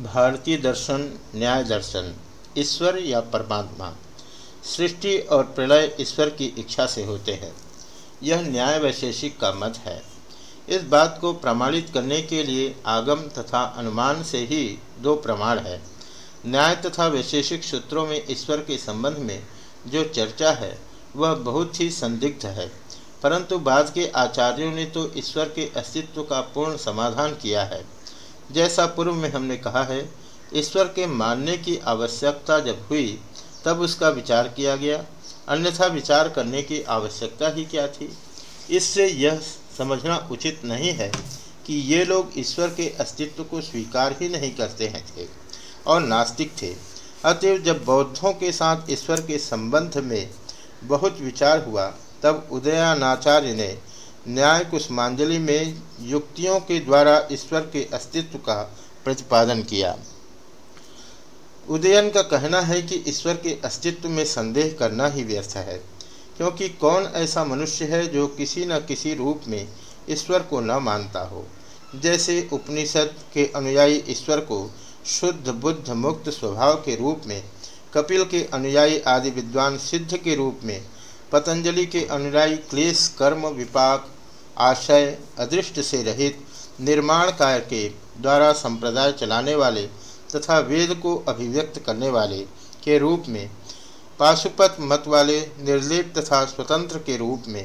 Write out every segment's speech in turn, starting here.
भारतीय दर्शन, न्याय दर्शन, ईश्वर या परमात्मा, सृष्टि और प्रलय ईश्वर की इच्छा से होते हैं। यह न्याय वैशेषिक का मत है। इस बात को प्रमाणित करने के लिए आगम तथा अनुमान से ही दो प्रमाण है। न्याय तथा वैशेषिक सूत्रों में ईश्वर के संबंध में जो चर्चा है, वह बहुत ही संदिग्ध है। परंतु बाद के आचार्यों ने तो ईश्वर के अस्तित्व का पूर्ण समाधान किया है। जैसा पूर्व में हमने कहा है, ईश्वर के मानने की आवश्यकता जब हुई, तब उसका विचार किया गया। अन्यथा विचार करने की आवश्यकता ही क्या थी? इससे यह समझना उचित नहीं है कि ये लोग ईश्वर के अस्तित्व को स्वीकार ही नहीं करते हैं थे और नास्तिक थे। अतएव जब बौद्धों के साथ ईश्वर के संबंध में बहुत विचार हुआ, तब उदयनाचार्य ने न्याय कुष्मांजलि में युक्तियों के द्वारा ईश्वर के अस्तित्व का प्रतिपादन किया। उदयन का कहना है कि ईश्वर के अस्तित्व में संदेह करना ही व्यर्थ है, क्योंकि कौन ऐसा मनुष्य है जो किसी न किसी रूप में ईश्वर को न मानता हो? जैसे उपनिषद के अनुयायी ईश्वर को शुद्ध, बुद्ध, मुक्त स्वभाव के रूप में, कपिल के अनुयायी आदि विद्वान सिद्ध के रूप में, पतंजलि के अनुयायी क्लेश, कर्म, विपाक आशय अदृष्ट से रहित निर्माण कार्य के द्वारा संप्रदाय चलाने वाले तथा वेद को अभिव्यक्त करने वाले के रूप में, पाशुपत मत वाले निर्लेप तथा स्वतंत्र के रूप में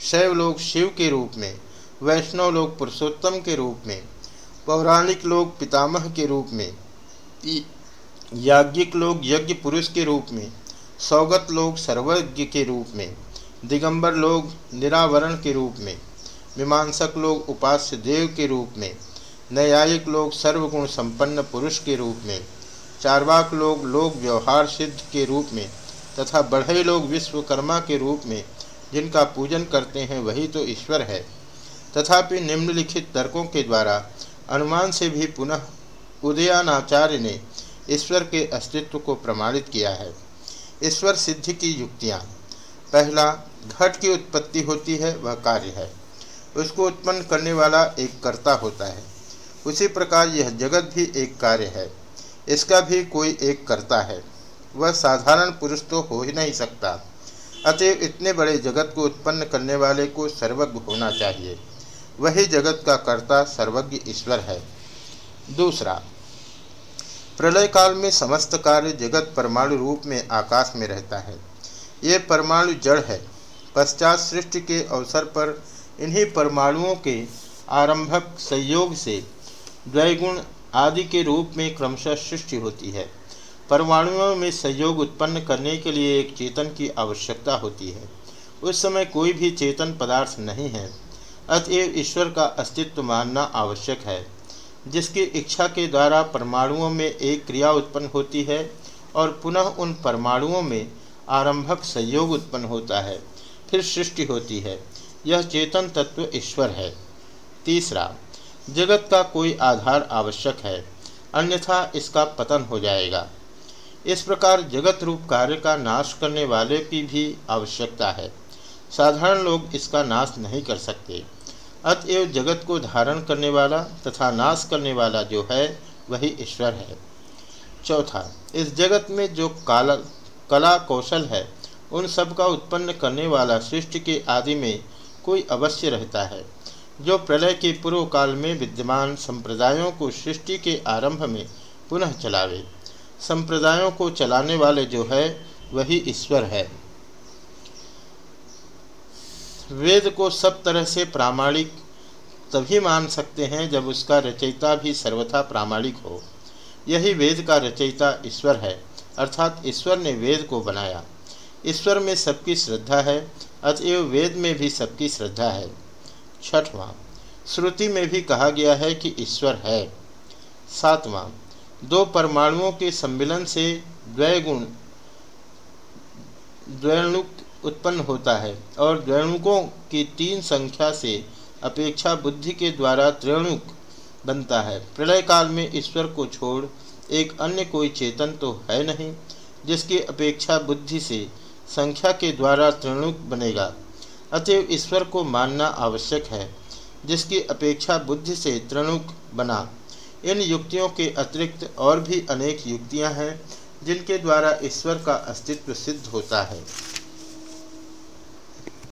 शैव लोग शिव के रूप में, वैष्णव लोग पुरुषोत्तम के रूप में, पौराणिक लोग पितामह के रूप में याज्ञिक लोग यज्ञ पुरुष के रूप में, सौगत लोग सर्वज्ञ के रूप में, दिगंबर लोग निरावरण के रूप में मीमांसक लोग उपास्य देव के रूप में, न्यायिक लोग सर्वगुण संपन्न पुरुष के रूप में, चारवाक लोग लोक व्यवहार सिद्ध के रूप में, तथा बढ़े लोग विश्वकर्मा के रूप में, जिनका पूजन करते हैं वही तो ईश्वर है। तथापि निम्नलिखित तर्कों के द्वारा अनुमान से भी पुनः उदयनाचार्य ने ईश्वर के अस्तित्व को प्रमाणित किया है। ईश्वर सिद्धि की युक्तियाँ। पहला, घट की उत्पत्ति होती है, वह कार्य है। उसको उत्पन्न करने वाला एक कर्ता होता है। उसी प्रकार यह जगत भी एक कार्य है। इसका भी कोई एक कर्ता है। वह साधारण पुरुष तो हो ही नहीं सकता। अतएव इतने बड़े जगत को उत्पन्न करने वाले को सर्वज्ञ होना चाहिए। वही जगत का कर्ता सर्वज्ञ ईश्वर है। दूसरा, प्रलय काल में समस्त कार्य जगत परमाणु रूप में आकाश में रहता है। ये परमाणु जड़ है। पश्चात सृष्टि के अवसर पर इन्हीं परमाणुओं के आरंभक संयोग से द्वैगुण आदि के रूप में क्रमशः सृष्टि होती है। परमाणुओं में संयोग उत्पन्न करने के लिए एक चेतन की आवश्यकता होती है। उस समय कोई भी चेतन पदार्थ नहीं है। अतएव ईश्वर का अस्तित्व मानना आवश्यक है, जिसकी इच्छा के द्वारा परमाणुओं में एक क्रिया उत्पन्न होती है और पुनः उन परमाणुओं में आरंभक संयोग उत्पन्न होता है, फिर सृष्टि होती है। यह चेतन तत्व ईश्वर है। तीसरा, जगत का कोई आधार आवश्यक है, अन्यथा इसका पतन हो जाएगा। इस प्रकार जगत रूप कार्य का नाश करने वाले की भी आवश्यकता है। साधारण लोग इसका नाश नहीं कर सकते। अतएव जगत को धारण करने वाला तथा नाश करने वाला जो है, वही ईश्वर है। चौथा, इस जगत में जो काला, कला कौशल है, उन सब का उत्पन्न करने वाला सृष्टि के आदि में कोई अवश्य रहता है। जो प्रलय के पूर्व काल में विद्यमान संप्रदायों को सृष्टि के आरंभ में पुनः चलावे, संप्रदायों को चलाने वाले जो है, वही ईश्वर है। वेद को सब तरह से प्रामाणिक तभी मान सकते हैं जब उसका रचयिता भी सर्वथा प्रामाणिक हो। यही वेद का रचयिता ईश्वर है, अर्थात ईश्वर ने वेद को बनाया। ईश्वर में सबकी श्रद्धा है, अतएव वेद में भी सबकी श्रद्धा है। छठवां, श्रुति में भी कहा गया है कि ईश्वर है। सातवां, दो परमाणुओं के सम्मिलन से द्वैगुण, द्वैणुक उत्पन्न होता है और द्वैणुकों की तीन संख्या से अपेक्षा बुद्धि के द्वारा त्रेणुक बनता है। प्रलय काल में ईश्वर को छोड़ एक अन्य कोई चेतन तो है नहीं, जिसकी अपेक्षा बुद्धि से संख्या के द्वारा त्रिणुक बनेगा। अतएव ईश्वर को मानना आवश्यक है, जिसकी अपेक्षा बुद्धि से त्रिणुक बना। इन युक्तियों के अतिरिक्त और भी अनेक युक्तियाँ हैं, जिनके द्वारा ईश्वर का अस्तित्व सिद्ध होता है।